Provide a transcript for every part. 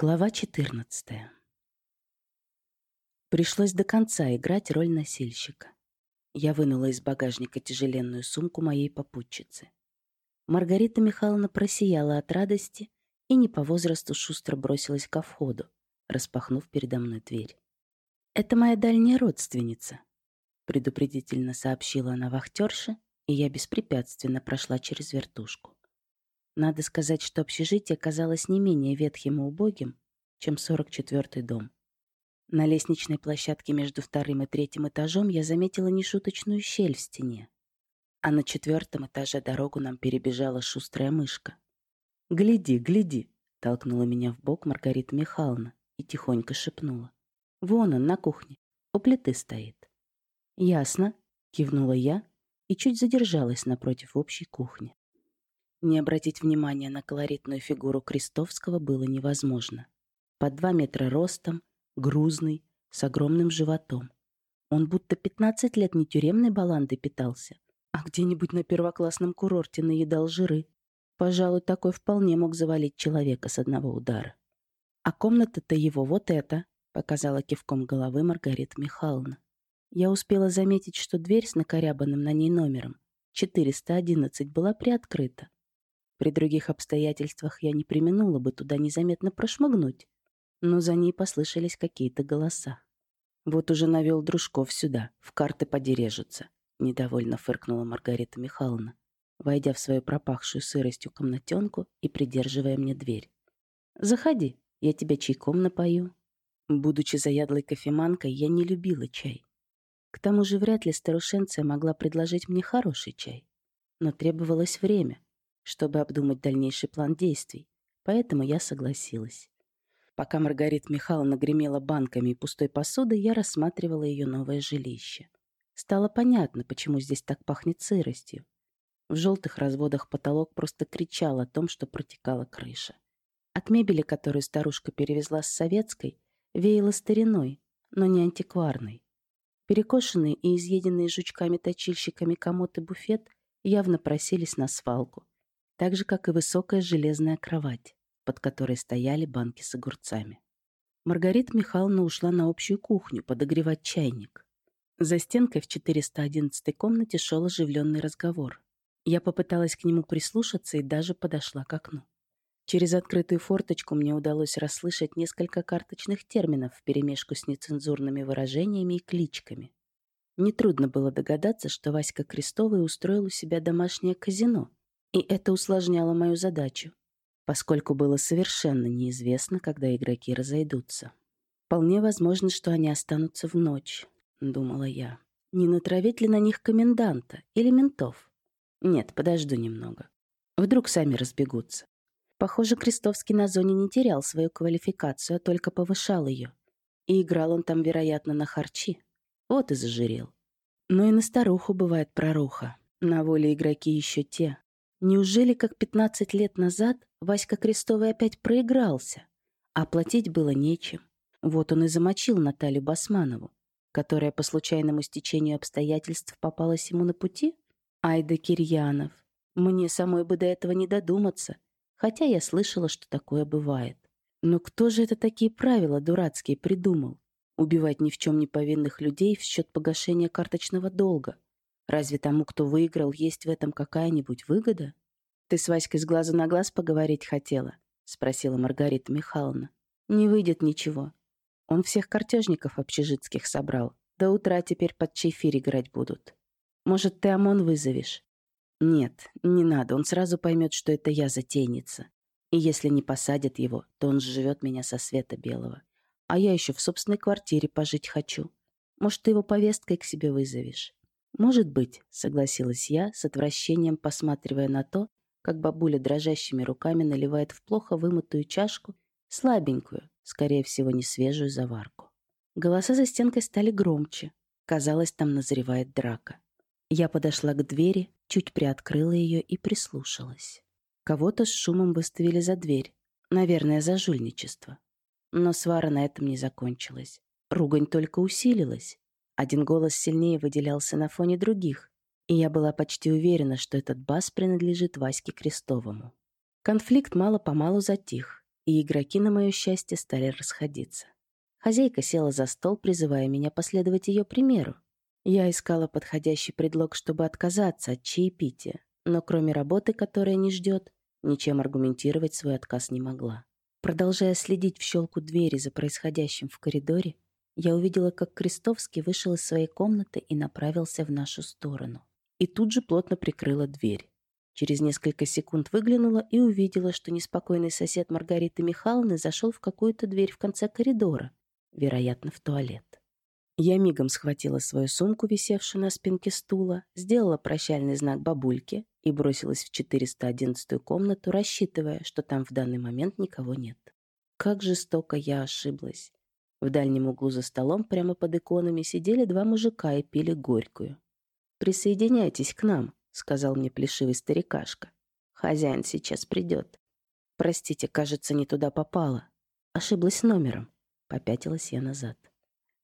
Глава 14. Пришлось до конца играть роль носильщика. Я вынула из багажника тяжеленную сумку моей попутчицы. Маргарита Михайловна просияла от радости и не по возрасту шустро бросилась ко входу, распахнув передо мной дверь. «Это моя дальняя родственница», — предупредительно сообщила она вахтерше, и я беспрепятственно прошла через вертушку. Надо сказать, что общежитие казалось не менее ветхим и убогим, чем 44-й дом. На лестничной площадке между вторым и третьим этажом я заметила нешуточную щель в стене. А на четвертом этаже дорогу нам перебежала шустрая мышка. «Гляди, гляди!» — толкнула меня в бок Маргарита Михайловна и тихонько шепнула. «Вон он, на кухне. У плиты стоит». «Ясно», — кивнула я и чуть задержалась напротив общей кухни. Не обратить внимания на колоритную фигуру Крестовского было невозможно. Под два метра ростом, грузный, с огромным животом. Он будто 15 лет не тюремной баландой питался, а где-нибудь на первоклассном курорте наедал жиры. Пожалуй, такой вполне мог завалить человека с одного удара. А комната-то его вот эта, показала кивком головы Маргарита Михайловна. Я успела заметить, что дверь с накорябанным на ней номером 411 была приоткрыта. При других обстоятельствах я не применула бы туда незаметно прошмыгнуть, но за ней послышались какие-то голоса. «Вот уже навел дружков сюда, в карты подережутся», — недовольно фыркнула Маргарита Михайловна, войдя в свою пропахшую сыростью комнатенку и придерживая мне дверь. «Заходи, я тебя чайком напою». Будучи заядлой кофеманкой, я не любила чай. К тому же вряд ли старушенция могла предложить мне хороший чай. Но требовалось время — чтобы обдумать дальнейший план действий, поэтому я согласилась. Пока Маргарита Михайловна гремела банками и пустой посудой, я рассматривала ее новое жилище. Стало понятно, почему здесь так пахнет сыростью. В желтых разводах потолок просто кричал о том, что протекала крыша. От мебели, которую старушка перевезла с советской, веяло стариной, но не антикварной. Перекошенные и изъеденные жучками-точильщиками комод и буфет явно просились на свалку, так же, как и высокая железная кровать, под которой стояли банки с огурцами. Маргарита Михайловна ушла на общую кухню подогревать чайник. За стенкой в 411 комнате шел оживленный разговор. Я попыталась к нему прислушаться и даже подошла к окну. Через открытую форточку мне удалось расслышать несколько карточных терминов вперемешку с нецензурными выражениями и кличками. Нетрудно было догадаться, что Васька Крестовый устроил у себя домашнее казино, и это усложняло мою задачу, поскольку было совершенно неизвестно, когда игроки разойдутся. Вполне возможно, что они останутся в ночь, думала я. Не натравить ли на них коменданта или ментов? Нет, подожду немного. Вдруг сами разбегутся. Похоже, Крестовский на зоне не терял свою квалификацию, а только повышал ее. И играл он там, вероятно, на харчи. Вот и зажирел. Но и на старуху бывает проруха. На воле игроки еще те, Неужели, как 15 лет назад, Васька Крестовый опять проигрался? А платить было нечем. Вот он и замочил Наталью Басманову, которая по случайному стечению обстоятельств попалась ему на пути? Ай да Кирьянов. Мне самой бы до этого не додуматься, хотя я слышала, что такое бывает. Но кто же это такие правила дурацкие придумал? Убивать ни в чем не повинных людей в счет погашения карточного долга — Разве тому, кто выиграл, есть в этом какая-нибудь выгода? Ты с Васькой с глазу на глаз поговорить хотела? Спросила Маргарита Михайловна. Не выйдет ничего. Он всех картежников общежитских собрал. До утра теперь под чефирь играть будут. Может, ты ОМОН вызовешь? Нет, не надо, он сразу поймет, что это я затейница. И если не посадят его, то он сживет меня со света белого. А я еще в собственной квартире пожить хочу. Может, ты его повесткой к себе вызовешь? «Может быть», — согласилась я, с отвращением посматривая на то, как бабуля дрожащими руками наливает в плохо вымытую чашку слабенькую, скорее всего, не свежую заварку. Голоса за стенкой стали громче. Казалось, там назревает драка. Я подошла к двери, чуть приоткрыла ее и прислушалась. Кого-то с шумом выставили за дверь. Наверное, за жульничество. Но свара на этом не закончилась. Ругань только усилилась. Один голос сильнее выделялся на фоне других, и я была почти уверена, что этот бас принадлежит Ваське Крестовому. Конфликт мало-помалу затих, и игроки, на мое счастье, стали расходиться. Хозяйка села за стол, призывая меня последовать ее примеру. Я искала подходящий предлог, чтобы отказаться от чаепития, но кроме работы, которая не ждет, ничем аргументировать свой отказ не могла. Продолжая следить в щелку двери за происходящим в коридоре, я увидела, как Крестовский вышел из своей комнаты и направился в нашу сторону. И тут же плотно прикрыла дверь. Через несколько секунд выглянула и увидела, что неспокойный сосед Маргариты Михайловны зашел в какую-то дверь в конце коридора, вероятно, в туалет. Я мигом схватила свою сумку, висевшую на спинке стула, сделала прощальный знак бабульке и бросилась в 411 комнату, рассчитывая, что там в данный момент никого нет. Как жестоко я ошиблась. В дальнем углу за столом, прямо под иконами, сидели два мужика и пили горькую. «Присоединяйтесь к нам», — сказал мне плешивый старикашка. «Хозяин сейчас придет». «Простите, кажется, не туда попала. Ошиблась номером». Попятилась я назад.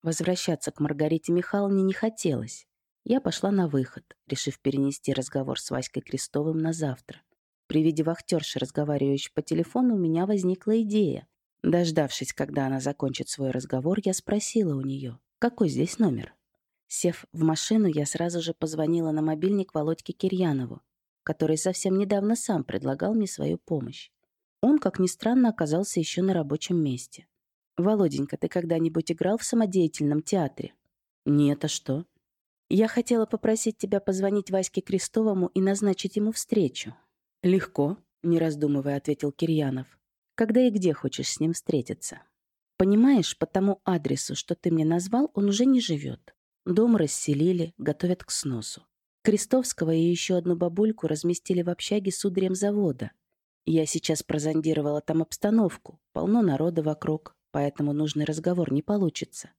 Возвращаться к Маргарите Михайловне не хотелось. Я пошла на выход, решив перенести разговор с Васькой Крестовым на завтра. При виде вахтерши, разговаривающей по телефону, у меня возникла идея. Дождавшись, когда она закончит свой разговор, я спросила у нее, какой здесь номер. Сев в машину, я сразу же позвонила на мобильник Володьке Кирьянову, который совсем недавно сам предлагал мне свою помощь. Он, как ни странно, оказался еще на рабочем месте. «Володенька, ты когда-нибудь играл в самодеятельном театре?» «Нет, а что?» «Я хотела попросить тебя позвонить Ваське Крестовому и назначить ему встречу». «Легко», — не раздумывая, ответил Кирьянов. Когда и где хочешь с ним встретиться. Понимаешь, по тому адресу, что ты мне назвал, он уже не живет. Дом расселили, готовят к сносу. Крестовского и еще одну бабульку разместили в общаге сударем завода. Я сейчас прозондировала там обстановку, полно народа вокруг, поэтому нужный разговор не получится.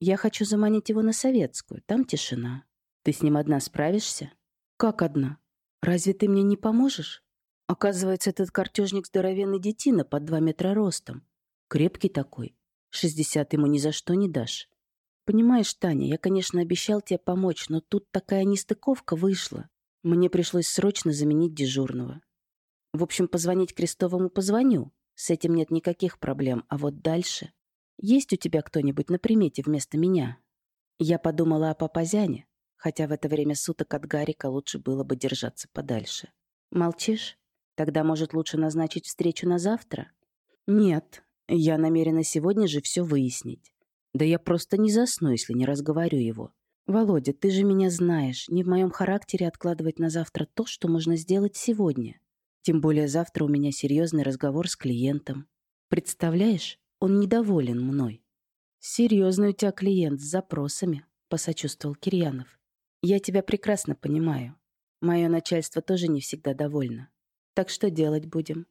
Я хочу заманить его на советскую, там тишина. Ты с ним одна справишься? Как одна? Разве ты мне не поможешь? Оказывается, этот картежник здоровенный детина под два метра ростом. Крепкий такой. Шестьдесят ему ни за что не дашь. Понимаешь, Таня, я, конечно, обещал тебе помочь, но тут такая нестыковка вышла. Мне пришлось срочно заменить дежурного. В общем, позвонить Крестовому позвоню. С этим нет никаких проблем. А вот дальше... Есть у тебя кто-нибудь на примете вместо меня? Я подумала о Папазяне, хотя в это время суток от Гарика лучше было бы держаться подальше. Молчишь? Тогда, может, лучше назначить встречу на завтра? Нет, я намерена сегодня же все выяснить. Да я просто не засну, если не разговорю его. Володя, ты же меня знаешь, не в моем характере откладывать на завтра то, что можно сделать сегодня. Тем более завтра у меня серьезный разговор с клиентом. Представляешь, он недоволен мной. Серьезный у тебя клиент с запросами, посочувствовал Кирьянов. Я тебя прекрасно понимаю. Мое начальство тоже не всегда довольно. Так что делать будем?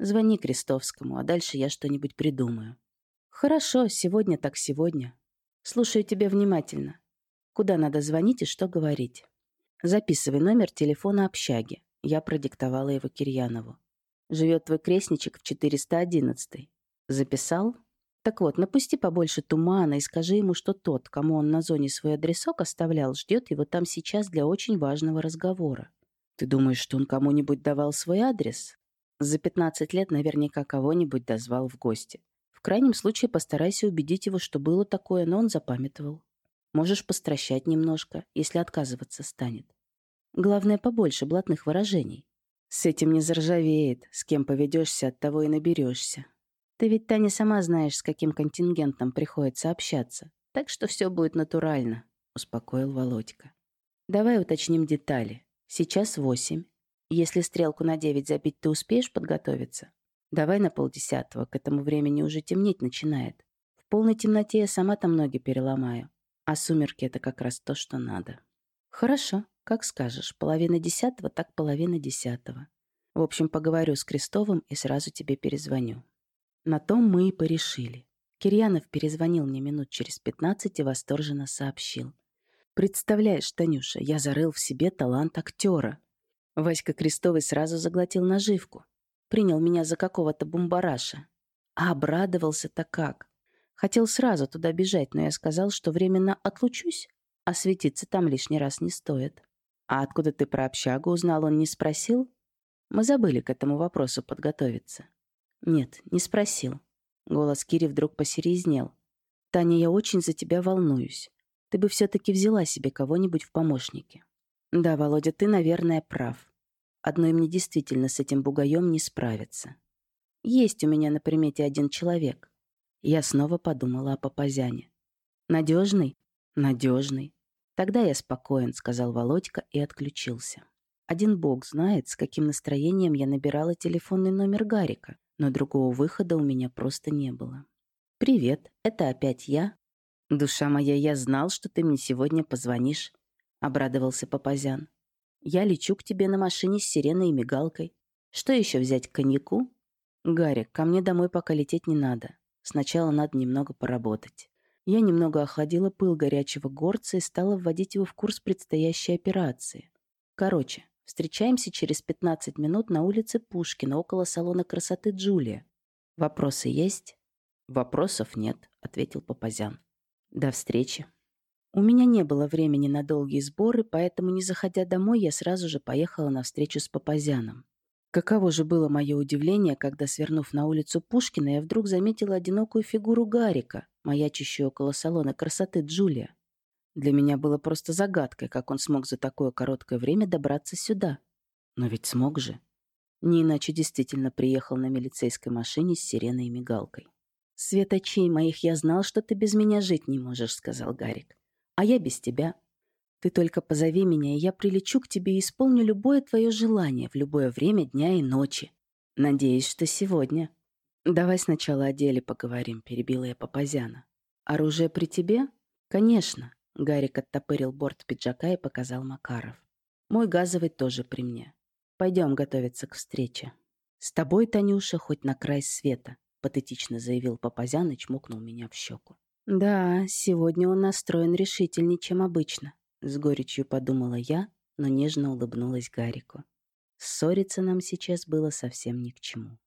Звони Крестовскому, а дальше я что-нибудь придумаю. Хорошо, сегодня так сегодня. Слушаю тебя внимательно. Куда надо звонить и что говорить? Записывай номер телефона общаги. Я продиктовала его Кирьянову. Живет твой крестничек в 411 Записал? Так вот, напусти побольше тумана и скажи ему, что тот, кому он на зоне свой адресок оставлял, ждет его там сейчас для очень важного разговора. Ты думаешь, что он кому-нибудь давал свой адрес? За 15 лет наверняка кого-нибудь дозвал в гости. В крайнем случае постарайся убедить его, что было такое, но он запамятовал. Можешь постращать немножко, если отказываться станет. Главное, побольше блатных выражений. С этим не заржавеет, с кем поведешься, от того и наберешься. Ты ведь, Таня, сама знаешь, с каким контингентом приходится общаться. Так что все будет натурально, успокоил Володька. Давай уточним детали. Сейчас восемь. Если стрелку на девять забить, ты успеешь подготовиться? Давай на полдесятого, к этому времени уже темнеть начинает. В полной темноте я сама там ноги переломаю. А сумерки — это как раз то, что надо. Хорошо, как скажешь. Половина десятого, так половина десятого. В общем, поговорю с Крестовым и сразу тебе перезвоню. На том мы и порешили. Кирьянов перезвонил мне минут через пятнадцать и восторженно сообщил — Представляешь, Танюша, я зарыл в себе талант актера. Васька Крестовый сразу заглотил наживку. Принял меня за какого-то бумбараша. А обрадовался-то как. Хотел сразу туда бежать, но я сказал, что временно отлучусь, а светиться там лишний раз не стоит. А откуда ты про общагу узнал, он не спросил? Мы забыли к этому вопросу подготовиться. Нет, не спросил. Голос Кири вдруг посерьезнел. Таня, я очень за тебя волнуюсь. Ты бы все-таки взяла себе кого-нибудь в помощники. Да, Володя, ты, наверное, прав. Одной мне действительно с этим бугаем не справиться. Есть у меня на примете один человек. Я снова подумала о Папазяне. Надежный? Надежный. Тогда я спокоен, сказал Володька и отключился. Один бог знает, с каким настроением я набирала телефонный номер Гарика, но другого выхода у меня просто не было. «Привет, это опять я?» «Душа моя, я знал, что ты мне сегодня позвонишь», — обрадовался Папазян. «Я лечу к тебе на машине с сиреной и мигалкой. Что еще взять, коньяку?» «Гарик, ко мне домой пока лететь не надо. Сначала надо немного поработать». Я немного охладила пыл горячего горца и стала вводить его в курс предстоящей операции. Короче, встречаемся через 15 минут на улице Пушкина около салона красоты Джулия. Вопросы есть? Вопросов нет, ответил Папазян. До встречи. У меня не было времени на долгие сборы, поэтому, не заходя домой, я сразу же поехала на встречу с Папазяном. Каково же было мое удивление, когда, свернув на улицу Пушкина, я вдруг заметила одинокую фигуру Гарика, маячащую около салона красоты Джулия. Для меня было просто загадкой, как он смог за такое короткое время добраться сюда. Но ведь смог же. Не иначе действительно приехал на милицейской машине с сиреной и мигалкой. «Свет очей моих я знал, что ты без меня жить не можешь», — сказал Гарик. «А я без тебя. Ты только позови меня, и я прилечу к тебе и исполню любое твое желание в любое время дня и ночи. Надеюсь, что сегодня». «Давай сначала о деле поговорим», — перебила я Папазяна. «Оружие при тебе?» «Конечно», — Гарик оттопырил борт пиджака и показал Макаров. «Мой газовый тоже при мне. Пойдем готовиться к встрече. С тобой, Танюша, хоть на край света», — патетично заявил Папазян и чмокнул меня в щеку. «Да, сегодня он настроен решительнее, чем обычно», — с горечью подумала я, но нежно улыбнулась Гарику. Ссориться нам сейчас было совсем ни к чему.